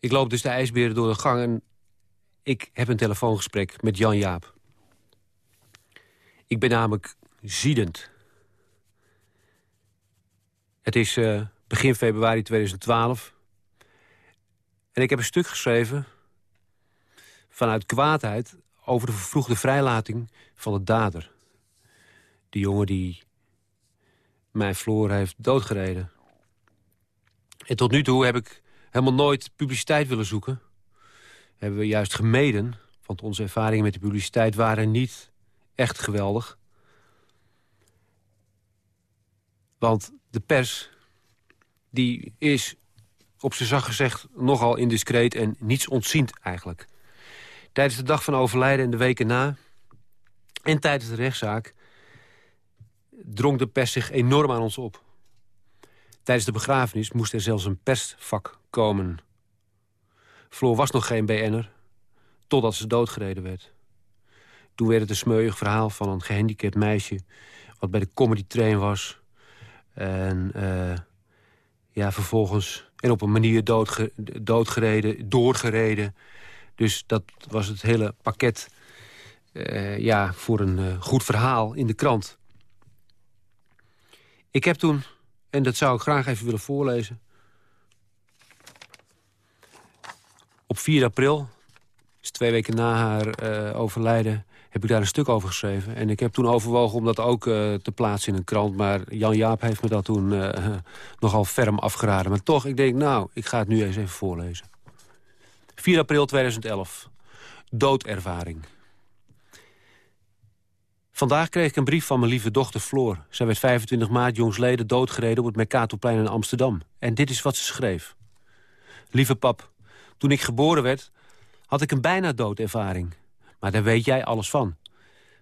Ik loop dus de ijsberen door de gang en ik heb een telefoongesprek met Jan Jaap. Ik ben namelijk ziedend. Het is uh, begin februari 2012. En ik heb een stuk geschreven vanuit kwaadheid... over de vervroegde vrijlating van de dader. Die jongen die mijn Floor heeft doodgereden. En tot nu toe heb ik helemaal nooit publiciteit willen zoeken. Hebben we juist gemeden, want onze ervaringen met de publiciteit waren niet echt geweldig. Want de pers, die is op zijn zacht gezegd nogal indiscreet en niets ontziend eigenlijk. Tijdens de dag van overlijden en de weken na... en tijdens de rechtszaak drong de pers zich enorm aan ons op. Tijdens de begrafenis moest er zelfs een persvak komen. Floor was nog geen BN'er, totdat ze doodgereden werd. Toen werd het een smeuig verhaal van een gehandicapt meisje... wat bij de comedy train was. En uh, ja, vervolgens en op een manier doodge doodgereden, doorgereden. Dus dat was het hele pakket uh, ja, voor een uh, goed verhaal in de krant. Ik heb toen, en dat zou ik graag even willen voorlezen... op 4 april, dus twee weken na haar uh, overlijden... heb ik daar een stuk over geschreven. En ik heb toen overwogen om dat ook uh, te plaatsen in een krant. Maar Jan Jaap heeft me dat toen uh, nogal ferm afgeraden. Maar toch, ik denk, nou, ik ga het nu eens even voorlezen. 4 april 2011. Doodervaring. Vandaag kreeg ik een brief van mijn lieve dochter Floor. Zij werd 25 maart jongsleden doodgereden op het Mercatorplein in Amsterdam. En dit is wat ze schreef. Lieve pap, toen ik geboren werd, had ik een bijna doodervaring. Maar daar weet jij alles van.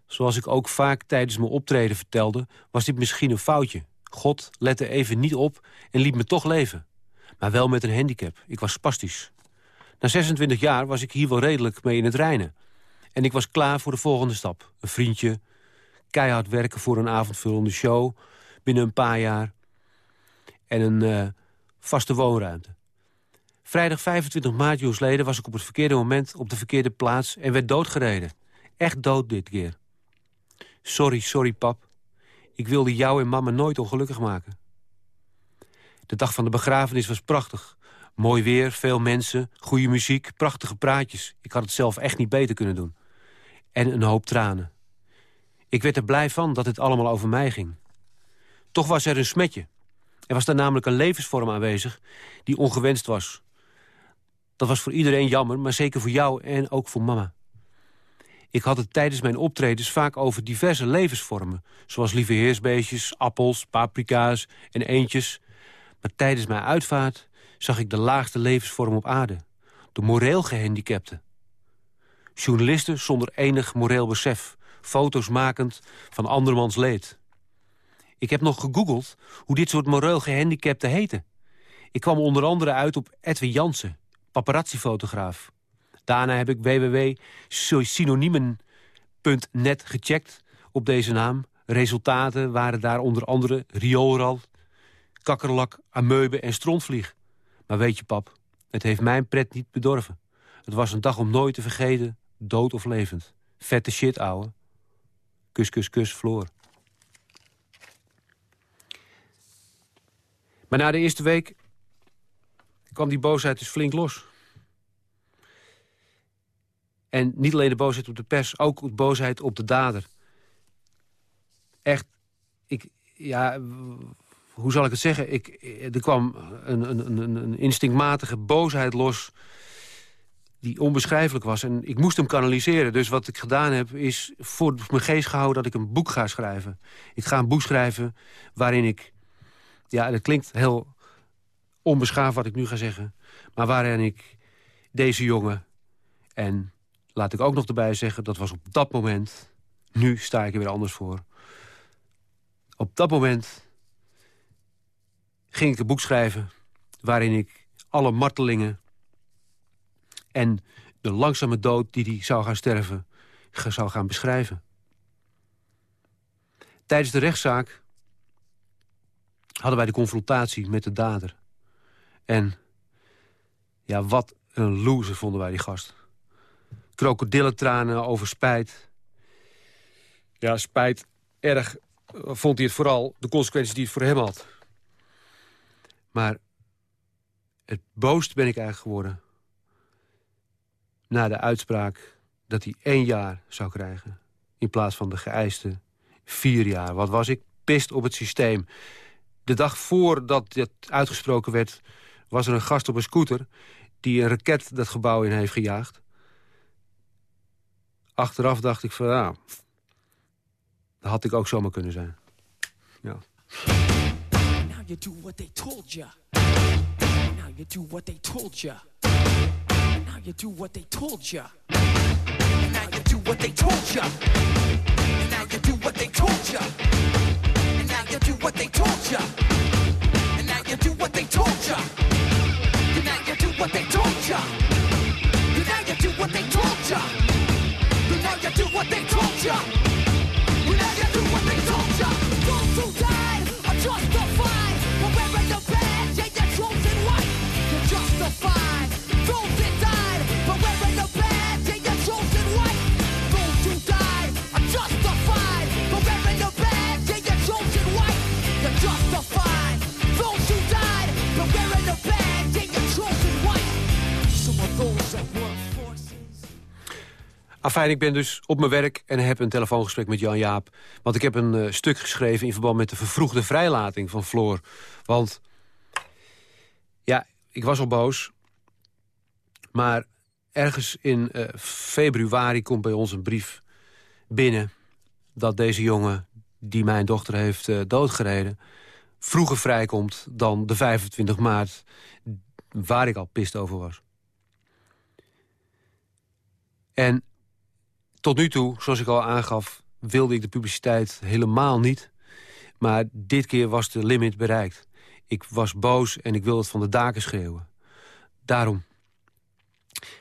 Zoals ik ook vaak tijdens mijn optreden vertelde... was dit misschien een foutje. God lette even niet op en liet me toch leven. Maar wel met een handicap. Ik was spastisch. Na 26 jaar was ik hier wel redelijk mee in het reinen. En ik was klaar voor de volgende stap. Een vriendje, keihard werken voor een avondvullende show... binnen een paar jaar. En een uh, vaste woonruimte. Vrijdag 25 maart jongstleden was ik op het verkeerde moment... op de verkeerde plaats en werd doodgereden. Echt dood dit keer. Sorry, sorry pap. Ik wilde jou en mama nooit ongelukkig maken. De dag van de begrafenis was prachtig. Mooi weer, veel mensen, goede muziek, prachtige praatjes. Ik had het zelf echt niet beter kunnen doen. En een hoop tranen. Ik werd er blij van dat het allemaal over mij ging. Toch was er een smetje. Er was daar namelijk een levensvorm aanwezig die ongewenst was. Dat was voor iedereen jammer, maar zeker voor jou en ook voor mama. Ik had het tijdens mijn optredens vaak over diverse levensvormen... zoals lieve heersbeestjes, appels, paprika's en eentjes. Maar tijdens mijn uitvaart zag ik de laagste levensvorm op aarde. De moreel gehandicapte. Journalisten zonder enig moreel besef. Foto's makend van andermans leed. Ik heb nog gegoogeld hoe dit soort moreel gehandicapten heten. Ik kwam onder andere uit op Edwin Jansen, paparazzi-fotograaf. Daarna heb ik www.synoniemen.net gecheckt op deze naam. Resultaten waren daar onder andere rioolrad, kakkerlak, amoebe en strontvlieg. Maar weet je, pap, het heeft mijn pret niet bedorven. Het was een dag om nooit te vergeten, dood of levend. Vette shit, ouwe. Kus, kus, kus, Floor. Maar na de eerste week kwam die boosheid dus flink los. En niet alleen de boosheid op de pers, ook de boosheid op de dader. Echt, ik, ja, hoe zal ik het zeggen? Ik, er kwam een, een, een, een instinctmatige boosheid los die onbeschrijfelijk was. En ik moest hem kanaliseren. Dus wat ik gedaan heb, is voor mijn geest gehouden dat ik een boek ga schrijven. Ik ga een boek schrijven waarin ik... Ja, dat klinkt heel onbeschaafd wat ik nu ga zeggen. Maar waarin ik deze jongen... en laat ik ook nog erbij zeggen, dat was op dat moment... nu sta ik er weer anders voor. Op dat moment ging ik een boek schrijven... waarin ik alle martelingen en de langzame dood die hij zou gaan sterven... zou gaan beschrijven. Tijdens de rechtszaak hadden wij de confrontatie met de dader. En ja, wat een loser vonden wij die gast. Krokodillentranen over spijt. Ja, spijt. Erg eh, vond hij het vooral de consequenties die het voor hem had. Maar het boost ben ik eigenlijk geworden. Na de uitspraak dat hij één jaar zou krijgen. In plaats van de geëiste vier jaar. Wat was ik pist op het systeem. De dag voordat dit uitgesproken werd... was er een gast op een scooter... die een raket dat gebouw in heeft gejaagd. Achteraf dacht ik van, ja... dat had ik ook zomaar kunnen zijn. Ja. Now you do what they told you. Now you do what they told you. Now you do what they told you. Now you do what they told you. Now you do what they told you. Now you do what they told you. And now you do what they told you. And now you do what they told you. And now you do what they told you. And now you do what they told you. And now you do what they told you. Those who died Afijn, ik ben dus op mijn werk en heb een telefoongesprek met Jan Jaap. Want ik heb een eh, stuk geschreven in verband met de vervroegde vrijlating van Floor. Want, ja, ik was al boos. Maar ergens in eh, februari komt bij ons een brief binnen... dat deze jongen, die mijn dochter heeft eh, doodgereden... vroeger vrijkomt dan de 25 maart, waar ik al pist over was. En tot nu toe, zoals ik al aangaf, wilde ik de publiciteit helemaal niet. Maar dit keer was de limit bereikt. Ik was boos en ik wilde het van de daken schreeuwen. Daarom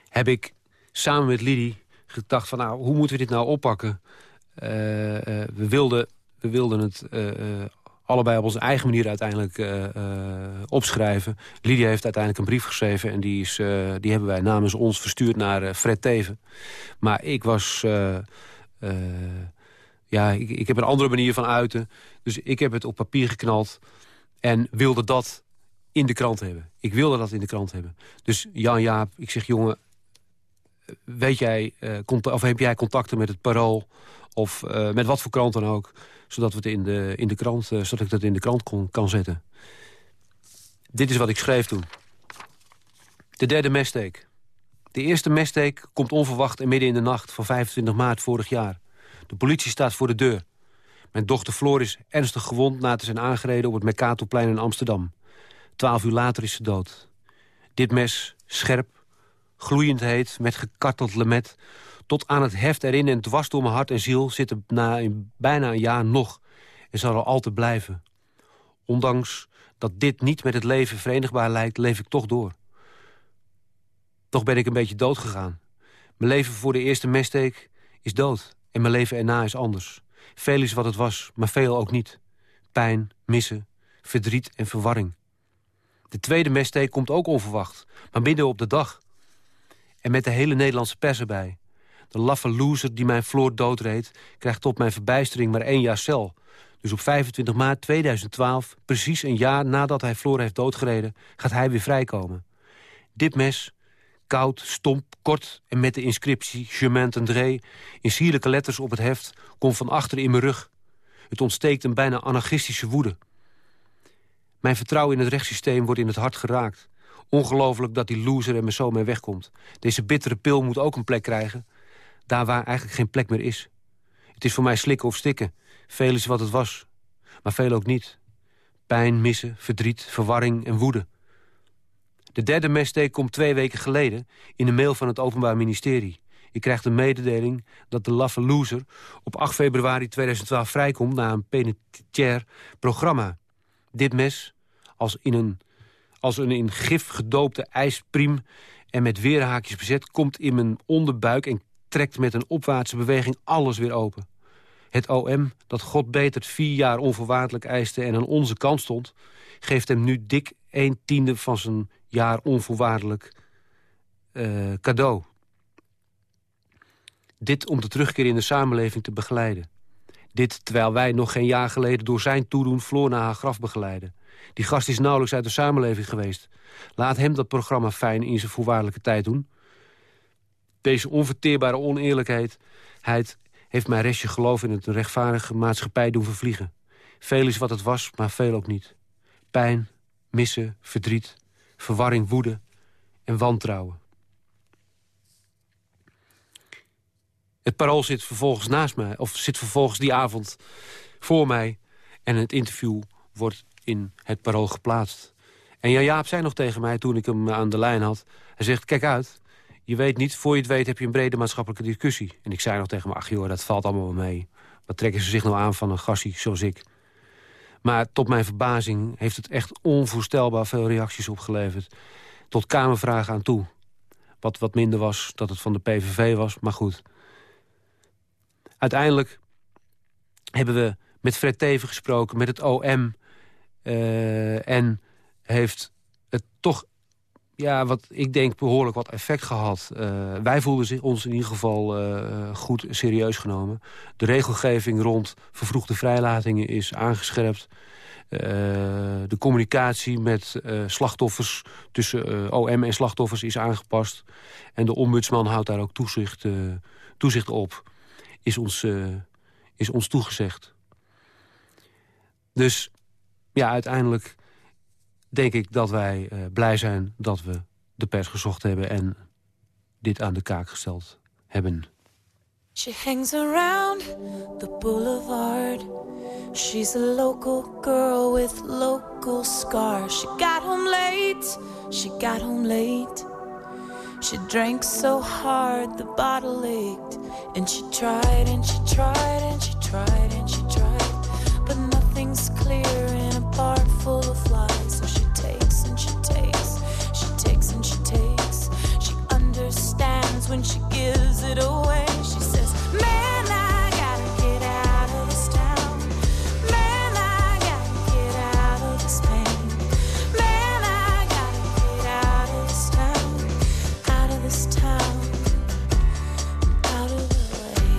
heb ik samen met Lidie gedacht van... nou, hoe moeten we dit nou oppakken? Eh, eh, we, wilden, we wilden het eh, allebei op onze eigen manier uiteindelijk eh, eh, opschrijven. Lydia heeft uiteindelijk een brief geschreven... en die, is, eh, die hebben wij namens ons verstuurd naar Fred Teven. Maar ik was... ja, ik, ik heb een andere manier van uiten. Dus ik heb het op papier geknald... en wilde dat in de krant hebben. Ik wilde dat in de krant hebben. Dus Jan Jaap, ik zeg, jongen... weet jij, of heb jij contacten met het Parool... of eh, met wat voor krant dan ook... zodat, we het in de, in de krant, eh, zodat ik dat in de krant kon, kan zetten. Dit is wat ik schreef toen. De derde messteek. De eerste messteek komt onverwacht en midden in de nacht... van 25 maart vorig jaar. De politie staat voor de deur. Mijn dochter Floor is ernstig gewond na te zijn aangereden... op het Mercatorplein in Amsterdam. Twaalf uur later is ze dood. Dit mes, scherp, gloeiend heet, met gekarteld lemet... tot aan het heft erin en dwars door mijn hart en ziel... zit er na een, bijna een jaar nog en zal er altijd blijven. Ondanks dat dit niet met het leven verenigbaar lijkt, leef ik toch door. Toch ben ik een beetje dood gegaan. Mijn leven voor de eerste messteek is dood. En mijn leven erna is anders. Veel is wat het was, maar veel ook niet. Pijn, missen, verdriet en verwarring. De tweede messteek komt ook onverwacht, maar midden op de dag. En met de hele Nederlandse pers erbij. De laffe loser die mijn Floor doodreed... krijgt tot mijn verbijstering maar één jaar cel. Dus op 25 maart 2012, precies een jaar nadat hij Floor heeft doodgereden... gaat hij weer vrijkomen. Dit mes, koud, stomp, kort en met de inscriptie Chemin Tendré... in sierlijke letters op het heft, komt van achter in mijn rug. Het ontsteekt een bijna anarchistische woede. Mijn vertrouwen in het rechtssysteem wordt in het hart geraakt. Ongelooflijk dat die loser er me zo mee wegkomt. Deze bittere pil moet ook een plek krijgen. Daar waar eigenlijk geen plek meer is. Het is voor mij slikken of stikken. Veel is wat het was. Maar veel ook niet. Pijn, missen, verdriet, verwarring en woede. De derde messteek komt twee weken geleden... in een mail van het Openbaar Ministerie. Je krijgt een mededeling dat de laffe loser... op 8 februari 2012 vrijkomt na een penitentiair programma. Dit mes, als, in een, als een in gif gedoopte ijspriem... en met weerhaakjes bezet, komt in mijn onderbuik... en trekt met een opwaartse beweging alles weer open. Het OM, dat God beter vier jaar onvoorwaardelijk eiste... en aan onze kant stond, geeft hem nu dik een tiende van zijn jaar onvoorwaardelijk uh, cadeau. Dit om de terugkeer in de samenleving te begeleiden. Dit terwijl wij nog geen jaar geleden door zijn toedoen Floor naar haar graf begeleiden. Die gast is nauwelijks uit de samenleving geweest. Laat hem dat programma fijn in zijn voorwaardelijke tijd doen. Deze onverteerbare oneerlijkheid heeft mijn restje geloof in het rechtvaardige maatschappij doen vervliegen. Veel is wat het was, maar veel ook niet. Pijn, missen, verdriet, verwarring, woede en wantrouwen. Het parool zit vervolgens naast mij, of zit vervolgens die avond voor mij. En het interview wordt in het parool geplaatst. En Jan Jaap zei nog tegen mij toen ik hem aan de lijn had... hij zegt, kijk uit, je weet niet, voor je het weet heb je een brede maatschappelijke discussie. En ik zei nog tegen hem, ach joh, dat valt allemaal wel mee. Wat trekken ze zich nou aan van een gassie zoals ik? Maar tot mijn verbazing heeft het echt onvoorstelbaar veel reacties opgeleverd. Tot kamervragen aan toe. Wat wat minder was dat het van de PVV was, maar goed. Uiteindelijk hebben we met Fred Teven gesproken, met het OM... Uh, en heeft het toch, ja, wat ik denk, behoorlijk wat effect gehad. Uh, wij voelden ons in ieder geval uh, goed serieus genomen. De regelgeving rond vervroegde vrijlatingen is aangescherpt. de communicatie met slachtoffers tussen OM en slachtoffers is aangepast. En de ombudsman houdt daar ook toezicht, toezicht op. Is ons, is ons toegezegd. Dus ja, uiteindelijk denk ik dat wij uh, blij zijn dat we de pers gezocht hebben... en dit aan de kaak gesteld hebben. She hangs around the boulevard. She's a local girl with local scars. She got home late, she got home late. She drank so hard the bottle ached. And she tried and she tried and she tried and she she says, Man, I gotta get out of this town. May I gotta get out of this pain? May I gotta get out of this town? Out of this town, out of the way.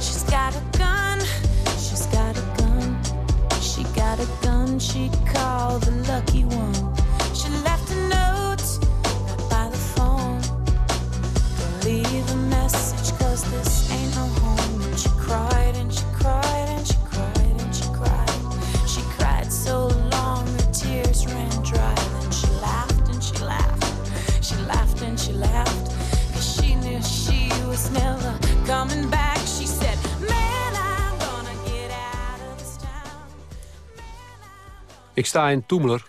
She's got a gun, she's got a gun, she got a gun, she called the lucky one. Ik sta in Toemeler,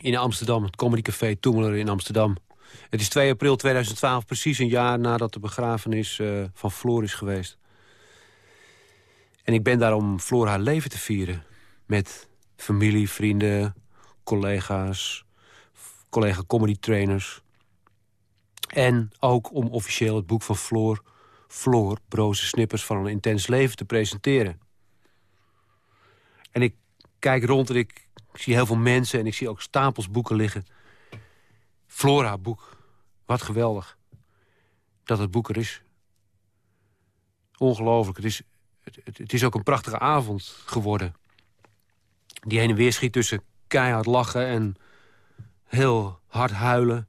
in Amsterdam, het comedycafé Toemeler in Amsterdam. Het is 2 april 2012, precies een jaar nadat de begrafenis uh, van Floor is geweest. En ik ben daar om Floor haar leven te vieren. Met familie, vrienden, collega's, collega comedy trainers. En ook om officieel het boek van Floor, Floor, broze snippers van een intens leven te presenteren. En ik kijk rond en ik, zie heel veel mensen en ik zie ook stapels boeken liggen. Flora boek. Wat geweldig. Dat het boek er is. Ongelooflijk. Het is, het, het is ook een prachtige avond geworden. Die heen en weer schiet tussen keihard lachen en heel hard huilen.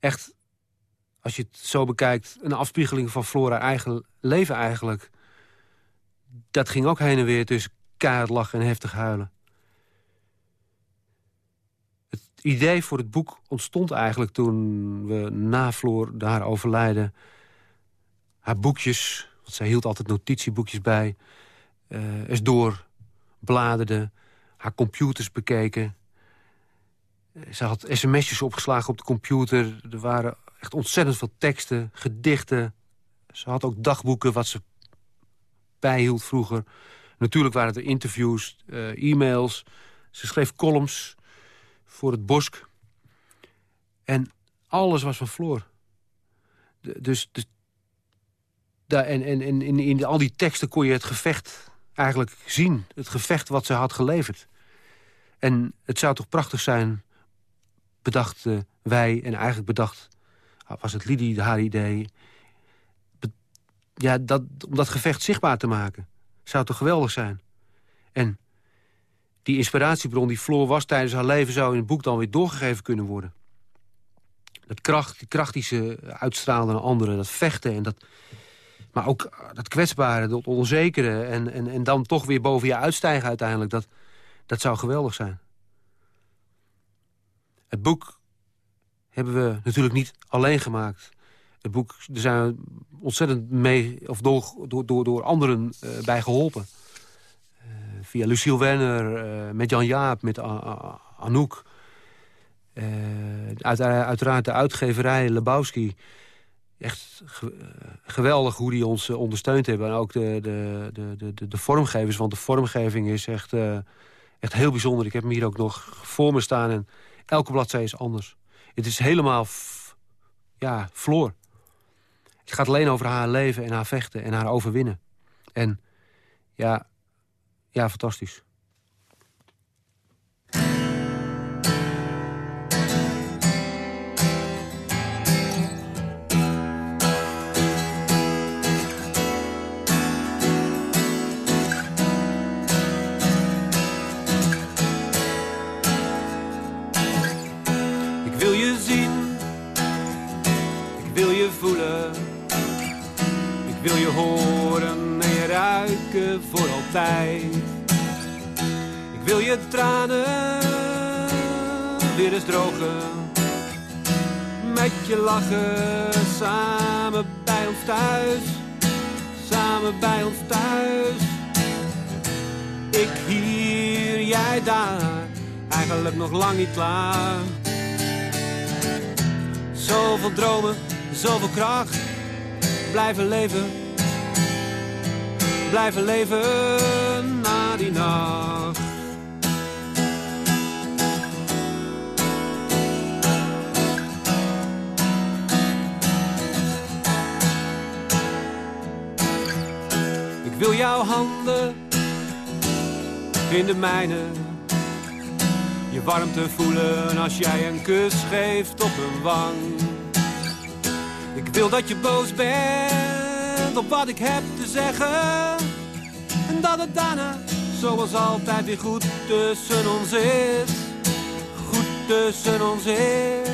Echt, als je het zo bekijkt, een afspiegeling van Flora eigen leven eigenlijk. Dat ging ook heen en weer tussen keihard lachen en heftig huilen. Het idee voor het boek ontstond eigenlijk toen we na Floor haar overlijden... haar boekjes, want zij hield altijd notitieboekjes bij... Uh, eens door bladerde, haar computers bekeken. Ze had sms'jes opgeslagen op de computer. Er waren echt ontzettend veel teksten, gedichten. Ze had ook dagboeken wat ze bijhield vroeger. Natuurlijk waren er interviews, uh, e-mails. Ze schreef columns voor het Bosk. En alles was van Floor. Dus, dus en, in, in al die teksten kon je het gevecht eigenlijk zien. Het gevecht wat ze had geleverd. En het zou toch prachtig zijn, bedachten wij... en eigenlijk bedacht, was het Lidie haar idee... ja, dat, om dat gevecht zichtbaar te maken. Zou toch geweldig zijn. En die inspiratiebron die Floor was tijdens haar leven... zou in het boek dan weer doorgegeven kunnen worden. Dat kracht, die kracht die ze uitstraalde naar anderen, dat vechten... En dat, maar ook eh, dat kwetsbare, dat onzekere... En, en, en dan toch weer boven je uitstijgen uiteindelijk... dat, dat zou geweldig zijn. Het boek hebben we natuurlijk niet alleen gemaakt. Het boek, er zijn ontzettend mee, of door, door, door, door anderen uh, bij geholpen via Luciel Werner, uh, met Jan Jaap, met Anouk. Uiteraard de uitgeverij Lebowski. Echt geweldig hoe die ons ondersteund hebben. En ook de, de, de, de, de vormgevers, want de vormgeving is echt, echt heel bijzonder. Ik heb hem hier ook nog voor me staan en elke bladzijde is anders. Het is helemaal ja, Floor. Het gaat alleen over haar leven en haar vechten en haar overwinnen. En ja, ja, fantastisch. Je horen en je ruiken voor altijd wil je tranen weer eens drogen. Met je lachen samen bij ons thuis. Samen bij ons thuis. Ik hier, jij daar. Eigenlijk nog lang niet klaar. Zoveel dromen, zoveel kracht. Blijven leven. Blijven leven na die nacht. wil jouw handen in de mijne. Je warmte voelen als jij een kus geeft op een wang. Ik wil dat je boos bent op wat ik heb zeggen. En dat het daarna zoals altijd weer goed tussen ons is. Goed tussen ons is.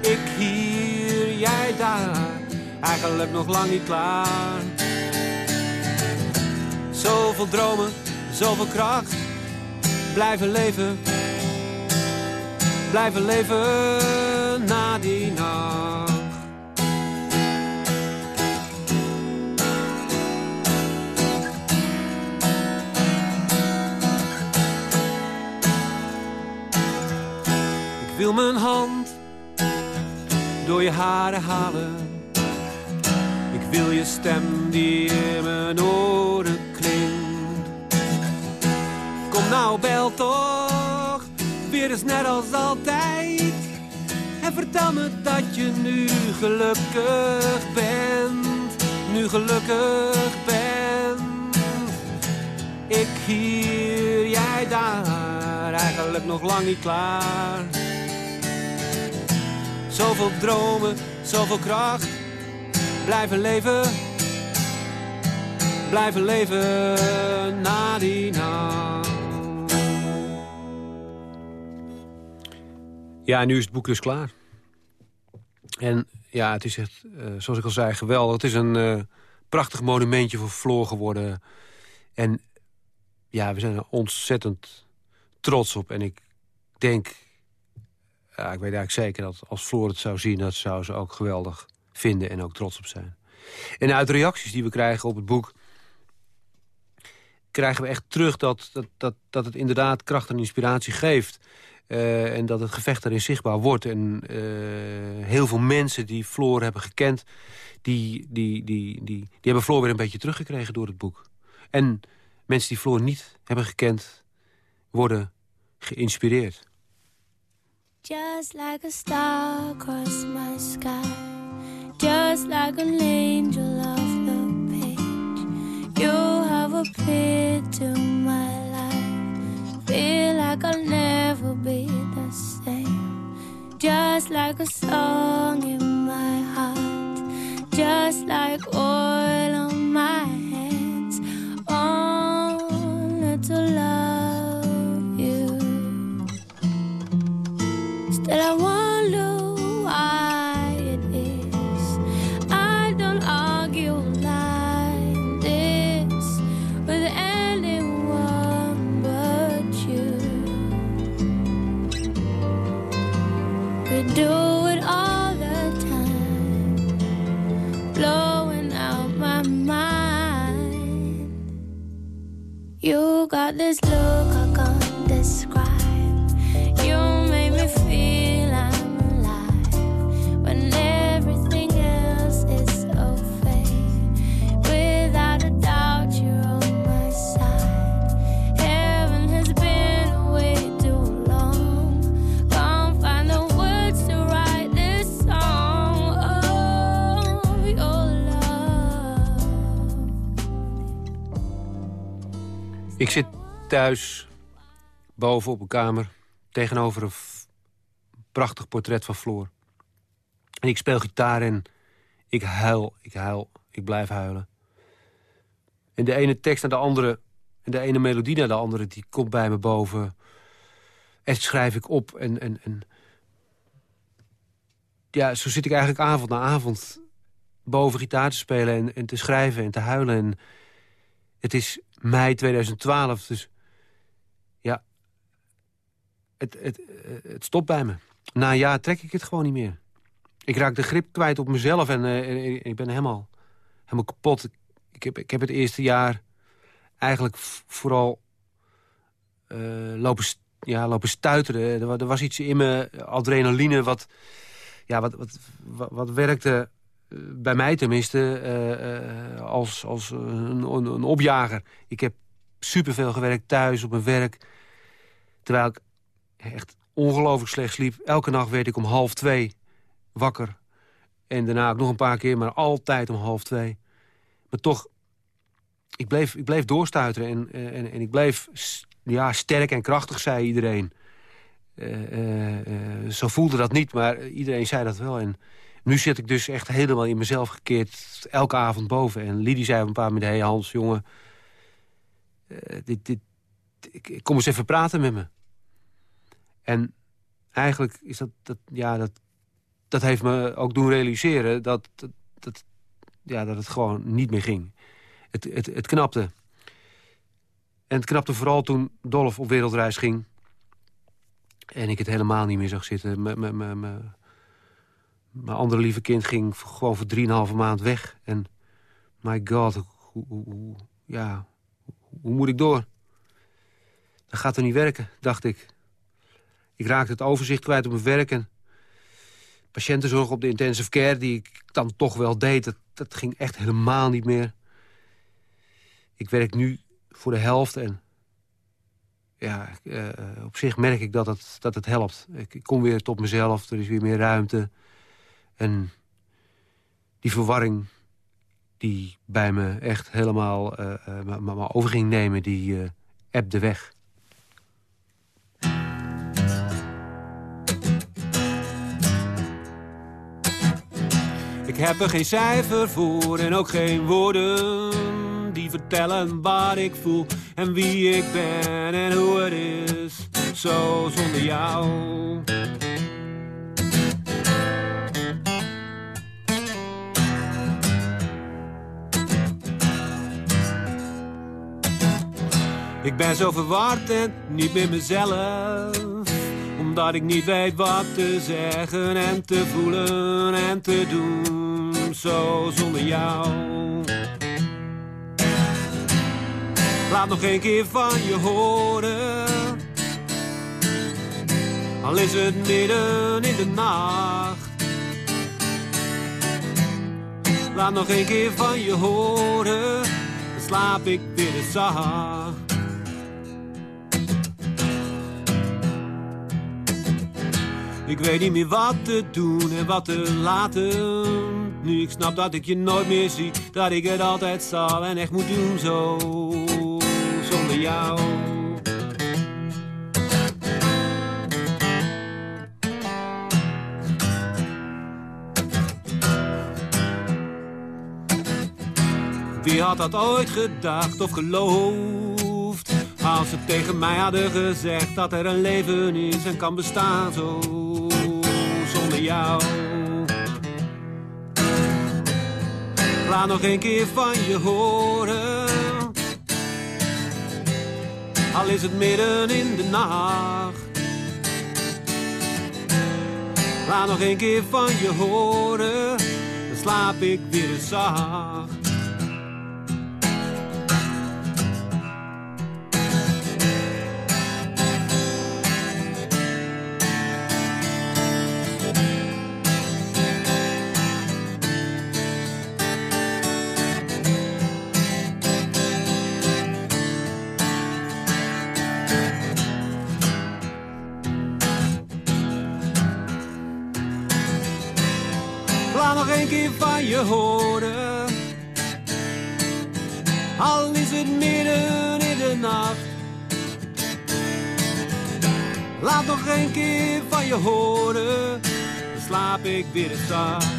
Ik hier, jij daar. Eigenlijk nog lang niet klaar. Zoveel dromen, zoveel kracht. Blijven leven, blijven leven na die nacht. Wil mijn hand door je haren halen. Ik wil je stem die in mijn oren Kom nou, bel toch, weer eens net als altijd. En vertel me dat je nu gelukkig bent, nu gelukkig bent. Ik hier, jij daar, eigenlijk nog lang niet klaar. Zoveel dromen, zoveel kracht, blijven leven blijven leven na die. Ja, nu is het boek dus klaar. En ja, het is echt, uh, zoals ik al zei, geweldig. Het is een uh, prachtig monumentje voor Floor geworden. En ja, we zijn er ontzettend trots op. En ik denk, ja, ik weet eigenlijk zeker dat als Floor het zou zien... dat zou ze ook geweldig vinden en ook trots op zijn. En uit de reacties die we krijgen op het boek krijgen we echt terug dat, dat, dat, dat het inderdaad kracht en inspiratie geeft. Uh, en dat het gevecht daarin zichtbaar wordt. En uh, heel veel mensen die Floor hebben gekend... Die, die, die, die, die hebben Floor weer een beetje teruggekregen door het boek. En mensen die Floor niet hebben gekend... worden geïnspireerd. Just like a star across my sky, just like an angel off the page, you have appeared to my life. Feel like I'll never be the same. Just like a song in my heart, just like oil on my hands. that I wonder why it is I don't argue like this with anyone but you. We do it all the time, blowing out my mind. You got this look. Ik zit thuis, boven op een kamer... tegenover een prachtig portret van Floor. En ik speel gitaar en ik huil, ik huil, ik blijf huilen. En de ene tekst naar de andere... en de ene melodie naar de andere, die komt bij me boven. En schrijf ik op en... en, en ja, zo zit ik eigenlijk avond na avond boven gitaar te spelen... en, en te schrijven en te huilen en... Het is mei 2012, dus ja, het, het, eh, het stopt bij me. Na een jaar trek ik het gewoon niet meer. Ik raak de grip kwijt op mezelf en, eh, ik ben helemaal, helemaal kapot. Ik heb, ik heb het eerste jaar eigenlijk vooral eh, lopen, ja, lopen stuiteren. Er, wa- was iets in me, adrenaline, wat, ja, wat, wat, wat, werkte bij mij tenminste, eh, eh, als, als een, een, opjager. Ik heb superveel gewerkt thuis, op mijn werk. Terwijl ik echt ongelooflijk slecht sliep. Elke nacht werd ik om half twee wakker. En daarna ook nog een paar keer, maar altijd om half twee. Maar toch, ik bleef, ik bleef doorstuiteren. En, eh, en, en ik bleef ja, sterk en krachtig, zei iedereen. Eh, eh, eh, zo voelde dat niet, maar iedereen zei dat wel. En nu zit ik dus echt helemaal in mezelf gekeerd. Elke avond boven. En Lidie zei op een paar minuten... Hey Hans, jongen... eh, dit, dit, ik, kom eens even praten met me. En eigenlijk is dat... dat ja, dat, dat heeft me ook doen realiseren... dat, dat, dat, ja, dat het gewoon niet meer ging. Het, het, het knapte. En het knapte vooral toen Dolf op wereldreis ging... en ik het helemaal niet meer zag zitten. M- mijn andere lieve kind ging gewoon voor drieënhalve maand weg. En my god, hoe, ja, hoe moet ik door? Dat gaat er niet werken, dacht ik. Ik raakte het overzicht kwijt op mijn werk. En patiëntenzorg op de intensive care, die ik dan toch wel deed... dat, dat ging echt helemaal niet meer. Ik werk nu voor de helft en... Ja, eh, op zich merk ik dat het, dat het helpt. Ik kom weer tot mezelf, er is weer meer ruimte... En die verwarring die bij me echt helemaal me me over ging nemen, die eh ebde weg. Ik heb er geen cijfer voor en ook geen woorden die vertellen wat ik voel en wie ik ben en hoe het is. Zo zonder jou. Ik ben zo verward en niet meer mezelf. Omdat ik niet weet wat te zeggen en te voelen en te doen. Zo zonder jou. Laat nog een keer van je horen. Al is het midden in de nacht. Laat nog een keer van je horen. Dan slaap ik weer zacht Ik weet niet meer wat te doen en wat te laten. Nu ik snap dat ik je nooit meer zie, dat ik het altijd zal en echt moet doen zo. Zonder jou. Wie had dat ooit gedacht of geloofd? Als ze tegen mij hadden gezegd dat er een leven is en kan bestaan zo jou. Laat nog een keer van je horen. Al is het midden in de nacht. Laat nog een keer van je horen. Dan slaap ik weer zacht. Je horen. Al is het midden in de nacht. Laat nog één keer van je horen, dan slaap ik weer eens zacht.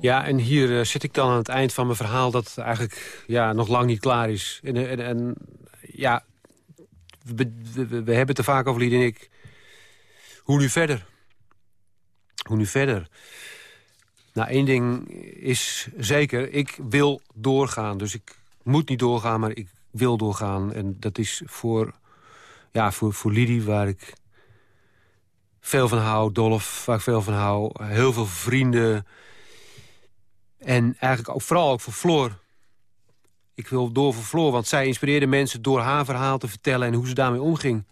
Ja, en hier uh, zit ik dan aan het eind van mijn verhaal... dat eigenlijk ja, nog lang niet klaar is. En, en, en ja, we, hebben het vaak over, Lied en ik. Hoe nu verder? Hoe nu verder? Nou, één ding is zeker, ik wil doorgaan. Dus ik moet niet doorgaan, maar ik wil doorgaan. En dat is voor, ja, voor, voor waar ik veel van hou. Dolf, waar ik veel van hou. Heel veel vrienden. En eigenlijk ook, vooral ook voor Floor. Ik wil door voor Floor, want zij inspireerde mensen... door haar verhaal te vertellen en hoe ze daarmee omging.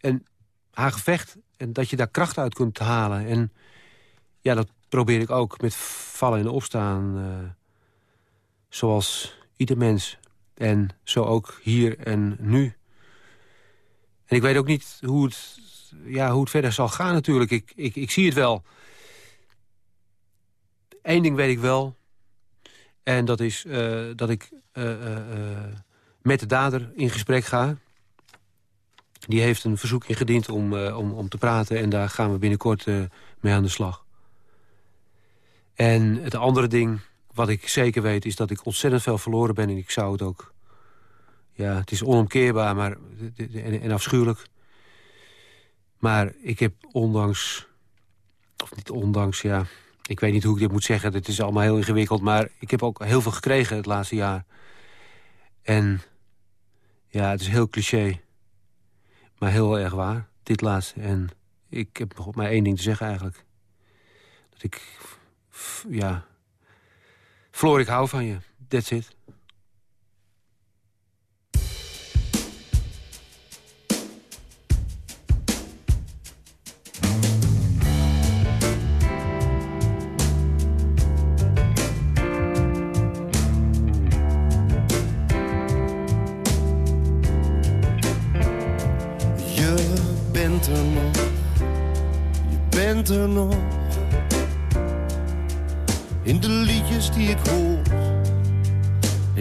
En haar gevecht, en dat je daar kracht uit kunt halen. En ja, dat probeer ik ook met vallen en opstaan. Uh, zoals ieder mens. En zo ook hier en nu. En ik weet ook niet hoe het, ja, hoe het verder zal gaan natuurlijk. Ik, ik, ik zie het wel. Eén ding weet ik wel. En dat is uh, dat ik uh, met de dader in gesprek ga. Die heeft een verzoek ingediend om, om, om te praten. En daar gaan we binnenkort mee aan de slag. En het andere ding wat ik zeker weet is dat ik ontzettend veel verloren ben. En ik zou het ook... Ja, het is onomkeerbaar maar, en, en afschuwelijk. Maar ik heb ondanks... Of niet ondanks, ja... Ik weet niet hoe ik dit moet zeggen. Het is allemaal heel ingewikkeld. Maar ik heb ook heel veel gekregen het laatste jaar. En ja, het is heel cliché. Maar heel erg waar, dit laatste. En ik heb maar één ding te zeggen eigenlijk. Dat ik, ja, Floor, ik hou van je. That's it.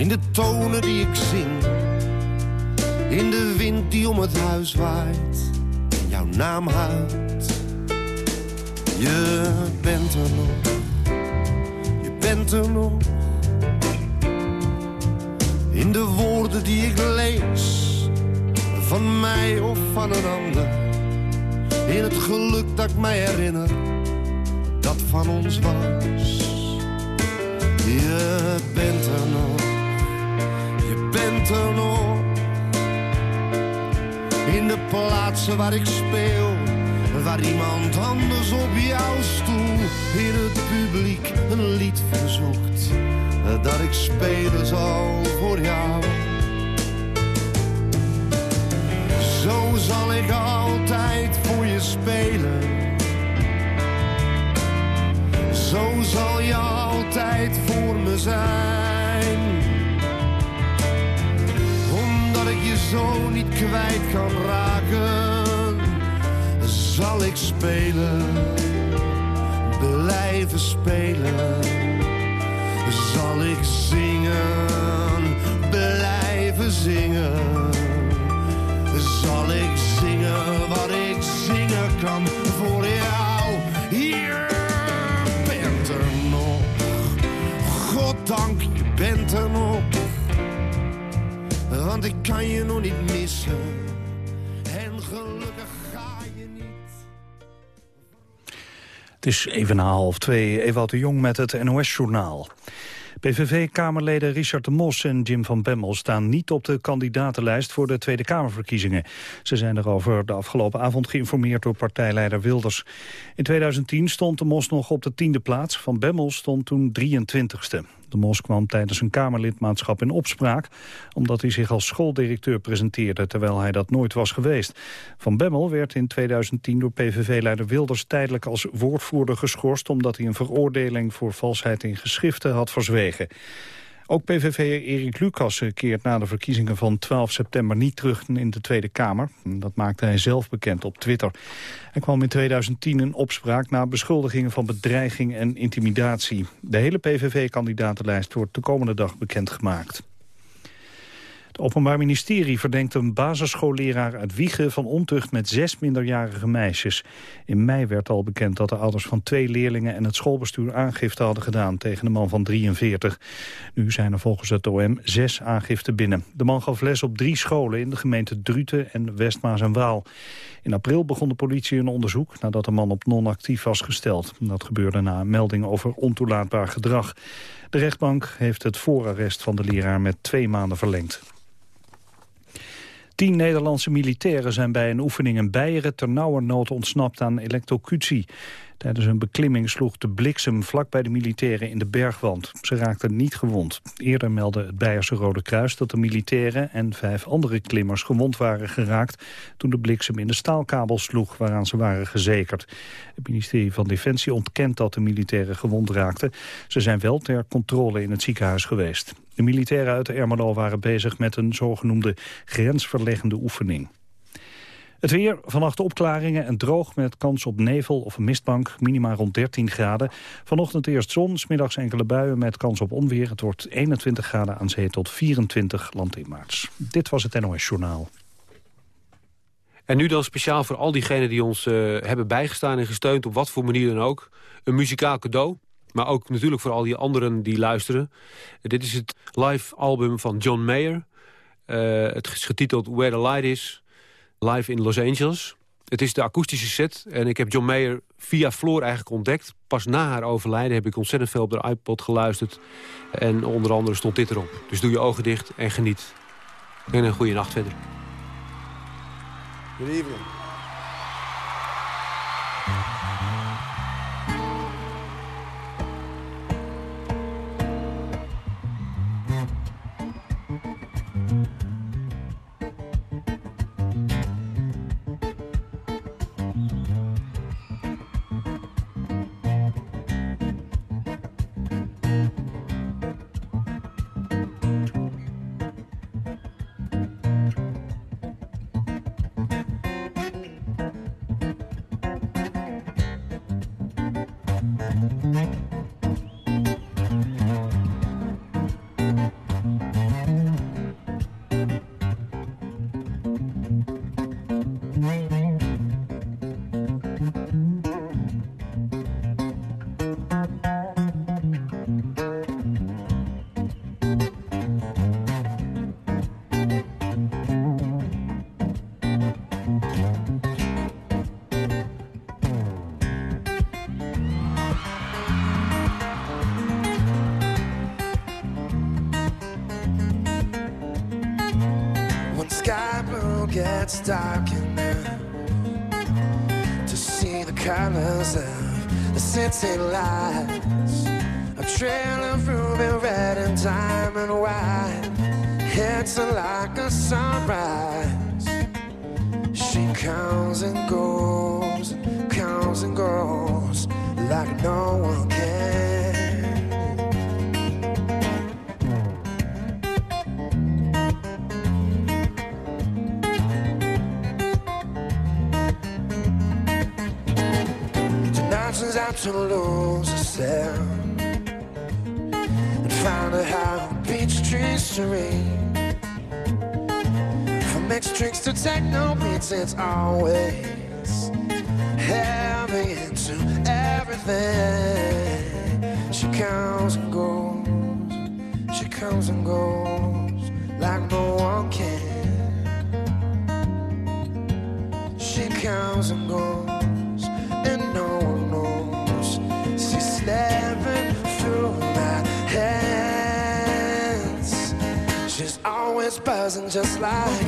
In de tonen die ik zing. In de wind die om het huis waait, en jouw naam huilt. Je bent er nog, je bent er nog. In de woorden die ik lees, van mij of van een ander. In het geluk dat ik mij herinner, dat van ons was. Je bent er nog, In de plaatsen waar ik speel, waar iemand anders op jouw stoel in het publiek een lied verzoekt. Dat ik spelen zal voor jou. Zo zal ik altijd voor je spelen zo zal je altijd voor me zijn. Zo niet kwijt kan raken, zal ik spelen, blijven spelen. Zal ik zingen, blijven zingen. Zal ik zingen wat ik zingen kan voor jou Want ik kan je nog niet missen. En gelukkig ga je niet. Het is even na half twee. Ewout de Jong met het NOS-journaal. PVV-kamerleden Richard de Mos en Jim van Bemmel staan niet op de kandidatenlijst voor de Tweede Kamerverkiezingen. Ze zijn erover de afgelopen avond geïnformeerd door partijleider Wilders. In 2010 stond de Mos nog op de tiende plaats, Van Bemmel stond toen 23ste. De Mos kwam tijdens een Kamerlidmaatschap in opspraak... omdat hij zich als schooldirecteur presenteerde, terwijl hij dat nooit was geweest. Van Bemmel werd in 2010 door PVV-leider Wilders tijdelijk als woordvoerder geschorst... omdat hij een veroordeling voor valsheid in geschriften had verzwegen. Ook PVV Erik Lucas keert na de verkiezingen van 12 september niet terug in de Tweede Kamer. Dat maakte hij zelf bekend op Twitter. Hij kwam in 2010 in opspraak na beschuldigingen van bedreiging en intimidatie. De hele PVV-kandidatenlijst wordt de komende dag bekendgemaakt. Het Openbaar Ministerie verdenkt een basisschoolleraar uit Wiegen van ontucht met zes minderjarige meisjes. In mei werd al bekend dat de ouders van twee leerlingen en het schoolbestuur aangifte hadden gedaan tegen de man van 43. Nu zijn er volgens het OM zes aangiften binnen. De man gaf les op drie scholen in de gemeente Druten en Westmaas en Waal. In april begon de politie een onderzoek nadat de man op non-actief was gesteld. Dat gebeurde na een melding over ontoelaatbaar gedrag. De rechtbank heeft het voorarrest van de leraar met twee maanden verlengd. Tien Nederlandse militairen zijn bij een oefening in Beieren ternauwernood ontsnapt aan elektrocutie. Tijdens een beklimming sloeg de bliksem vlak bij de militairen in de bergwand. Ze raakten niet gewond. Eerder meldde het Beierse Rode Kruis dat de militairen en vijf andere klimmers gewond waren geraakt toen de bliksem in de staalkabel sloeg waaraan ze waren gezekerd. Het ministerie van Defensie ontkent dat de militairen gewond raakten. Ze zijn wel ter controle in het ziekenhuis geweest. De militairen uit Ermelo waren bezig met een zogenoemde grensverleggende oefening. Het weer, vannacht opklaringen en droog met kans op nevel of mistbank. Minima rond 13 graden. Vanochtend eerst zon, smiddags enkele buien met kans op onweer. Het wordt 21 graden aan zee tot 24 landinwaarts. Dit was het NOS Journaal. En nu dan speciaal voor al diegenen die ons uh, hebben bijgestaan en gesteund... op wat voor manier dan ook, een muzikaal cadeau. Maar ook natuurlijk voor al die anderen die luisteren. dit is het live album van John Mayer. Uh, het is getiteld Where the Light Is, live in Los Angeles. Het is de akoestische set en ik heb John Mayer via Floor eigenlijk ontdekt. Pas na haar overlijden heb ik ontzettend veel op de iPod geluisterd. En onder andere stond dit erop. Dus doe je ogen dicht en geniet. En een goede nacht verder. Good evening. Dark to see the colors of the city lights. A trail of ruby red and diamond white. It's like a sunrise. She comes and goes, comes and goes like no one can. To lose herself and find a how peach trees serene. From mixed drinks to techno beats, it's always heavy into everything. She comes and goes, she comes and goes like no one just like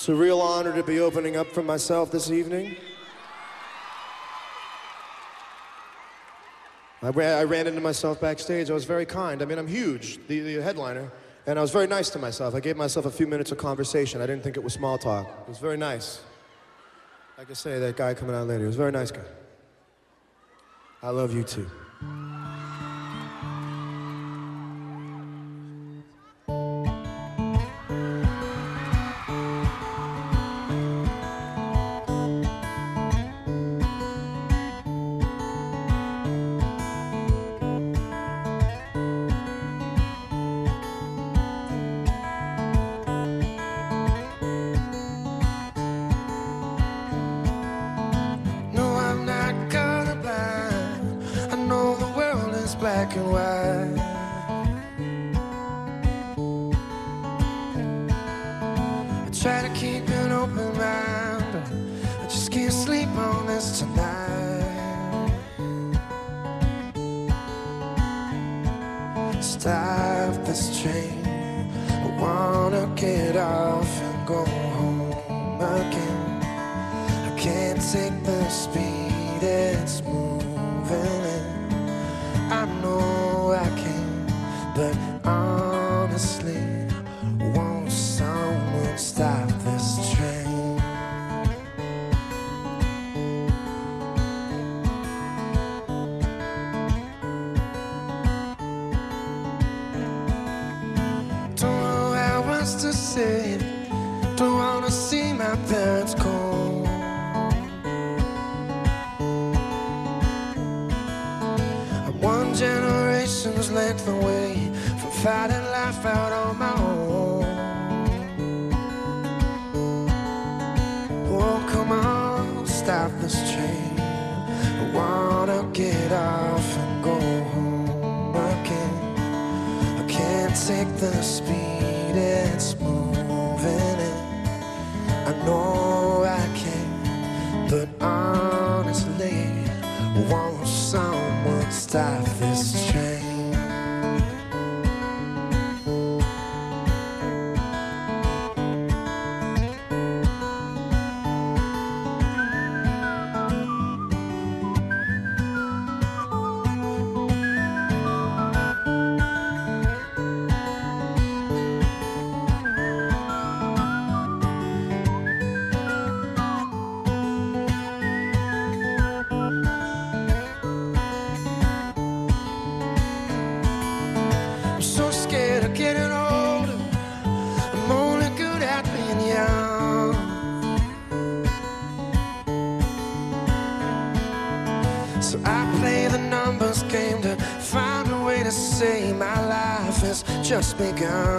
It's a real honor to be opening up for myself this evening. I ran, I ran into myself backstage. I was very kind. I mean, I'm huge, the, the headliner, and I was very nice to myself. I gave myself a few minutes of conversation. I didn't think it was small talk. It was very nice. Like I say, that guy coming out later, he was a very nice guy. I love you too. black and white. But honestly, won't someone stop begun.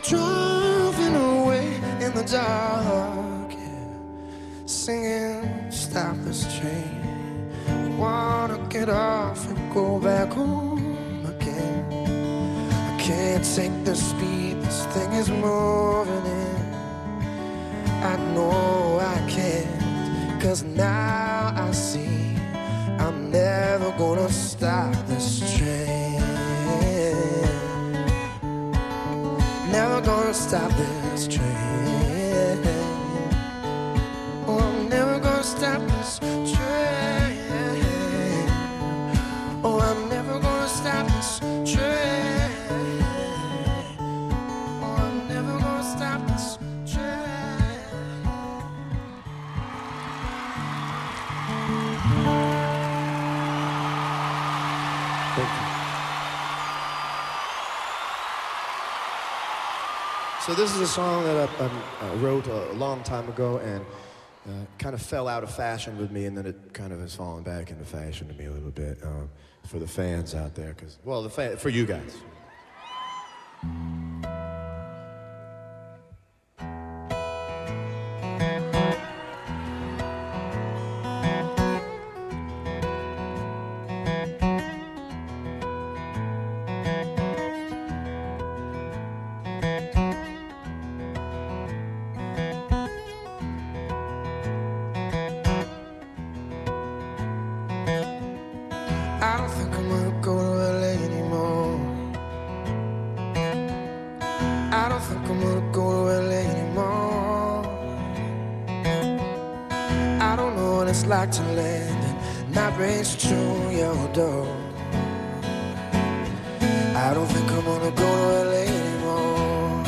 Driving away in the dark, yeah, singing, "Stop this train." I wanna get off and go back home again. I can't take the speed this thing is moving in. I know I can't, cause now I see I'm never gonna stop this train. Gonna stop this train. Oh, I'm never gonna stop this this is a song that I, I, I wrote a, long time ago and uh, kind of fell out of fashion with me, and then it kind of has fallen back into fashion to me a little bit um, for the fans out there. Cause well, the fa- for you guys. Like to land and not race through your door. I don't think I'm gonna go to LA anymore.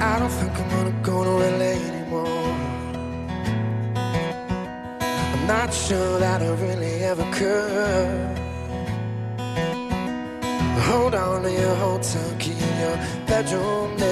I don't think I'm gonna go to LA anymore. I'm not sure that I really ever could. tuck in your bedroom.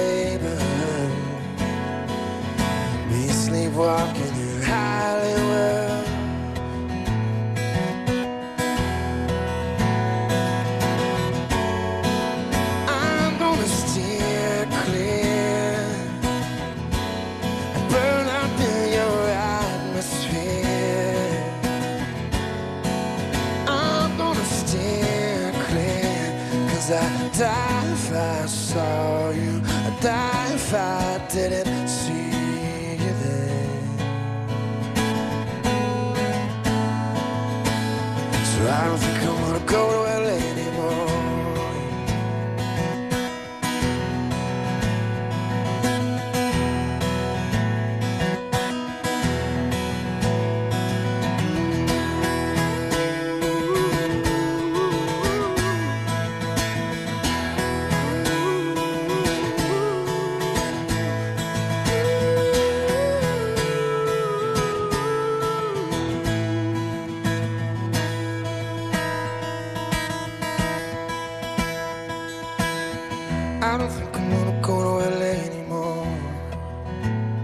I don't think I'm gonna go to LA anymore.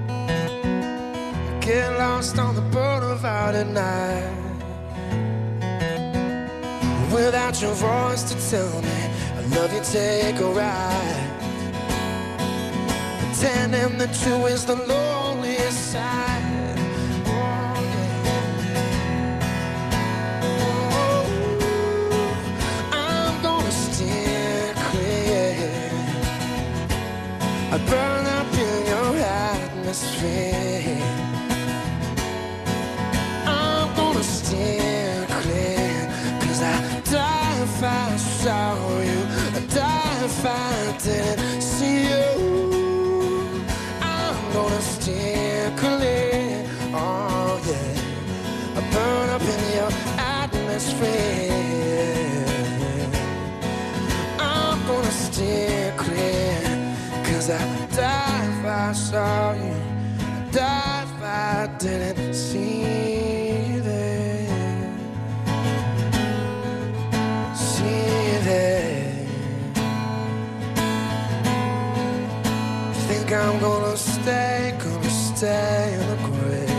I Get lost on the boulevard at night. Without your voice to tell me I love you, take a ride. Pretending that you is the loneliest side. I'm gonna steer clear. Cause I die if I saw you. Die if I didn't see you. I'm gonna steer clear. Oh yeah. I burn up in your atmosphere. I'm gonna steer clear. Cause I die if I saw you. If I didn't see you there. See you there. Think I'm gonna stay, gonna stay in the grave.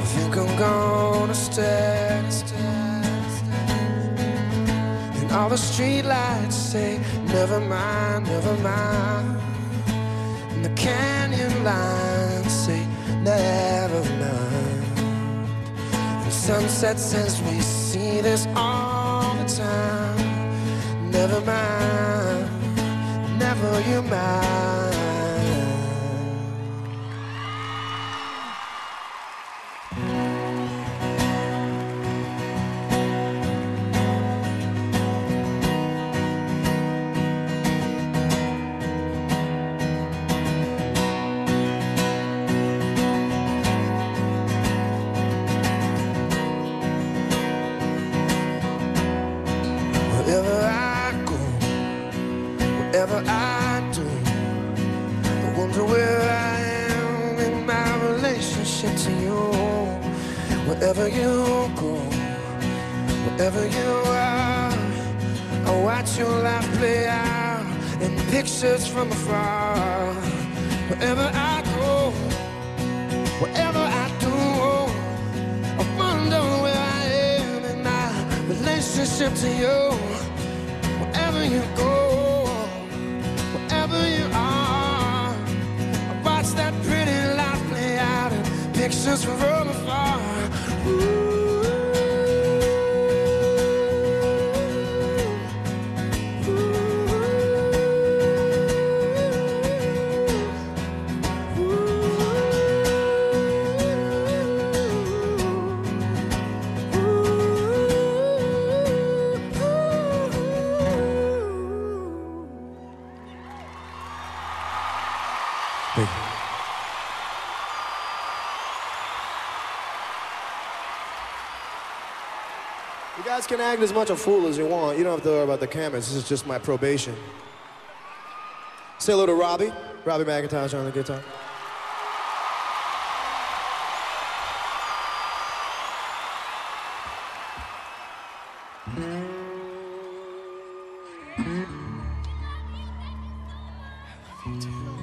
I think I'm gonna stay, stay, stay. And all the streetlights say, never mind, never mind. And the canyon lines never mind. And sunset says we see this all the time. Never mind, never you mind. Wherever you go, wherever you are, I watch your life play out in pictures from afar. Wherever I go, whatever I do, I wonder where I am in my relationship to you. Wherever you go, wherever you are, I watch that pretty life play out in pictures from afar. You as much a fool as you want. You don't have to worry about the cameras. This is just my probation. Say hello to Robbie. Robbie McIntosh on the guitar. I love you too.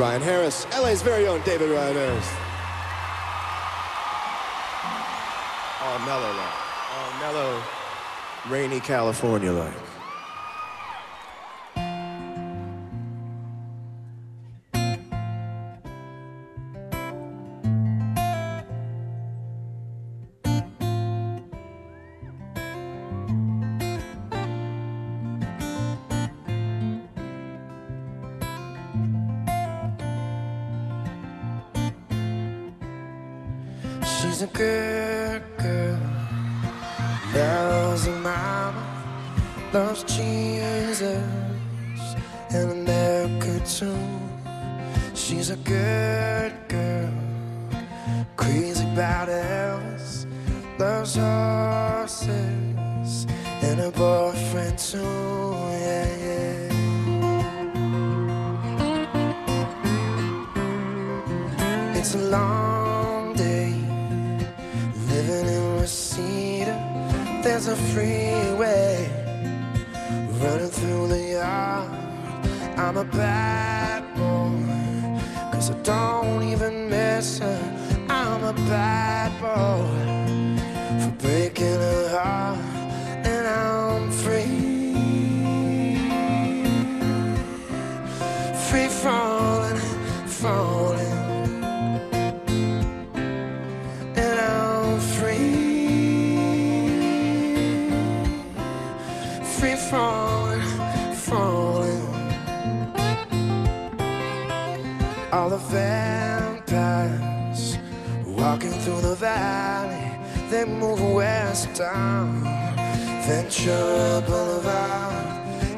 Ryan Harris, LA's very own David Ryan Harris. Oh mellow, oh mellow, rainy California life. Jesus and America too. She's a good girl, crazy about us, loves horses and her boyfriend too. Yeah, yeah. It's a long day living in Reseda. There's a freeway running through the yard. I'm a bad boy, cause I don't even miss her. I'm a bad boy valley, they move west down. Ventura Boulevard,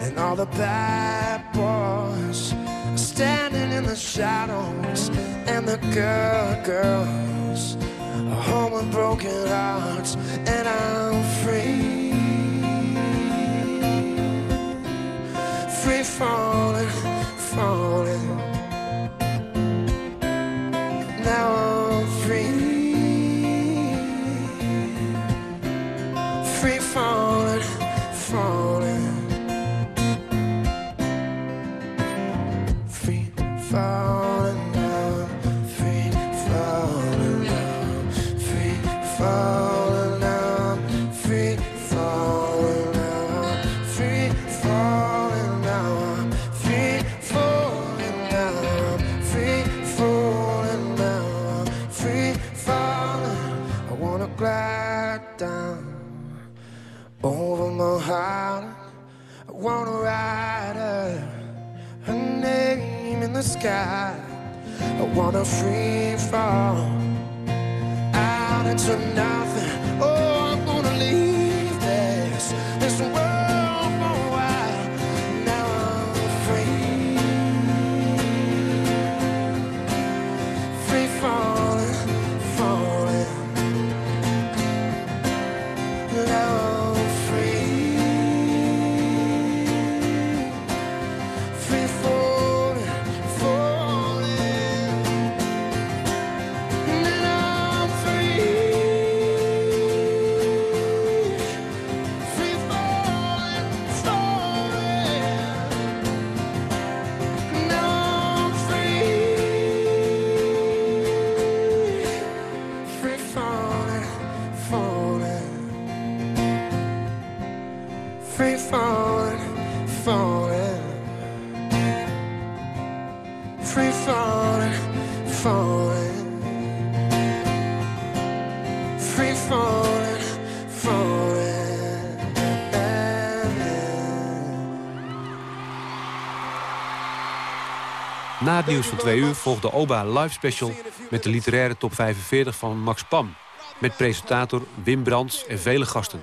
and all the bad boys are standing in the shadows, and the good girls. Are home with broken hearts, and I'm free, free falling, falling. Now I'm falling, falling, free falling now, free falling now, free falling Na het nieuws van twee uur volgt de OBA Live Special... met de literaire top 45 van Max Pam. Met presentator Wim Brands en vele gasten.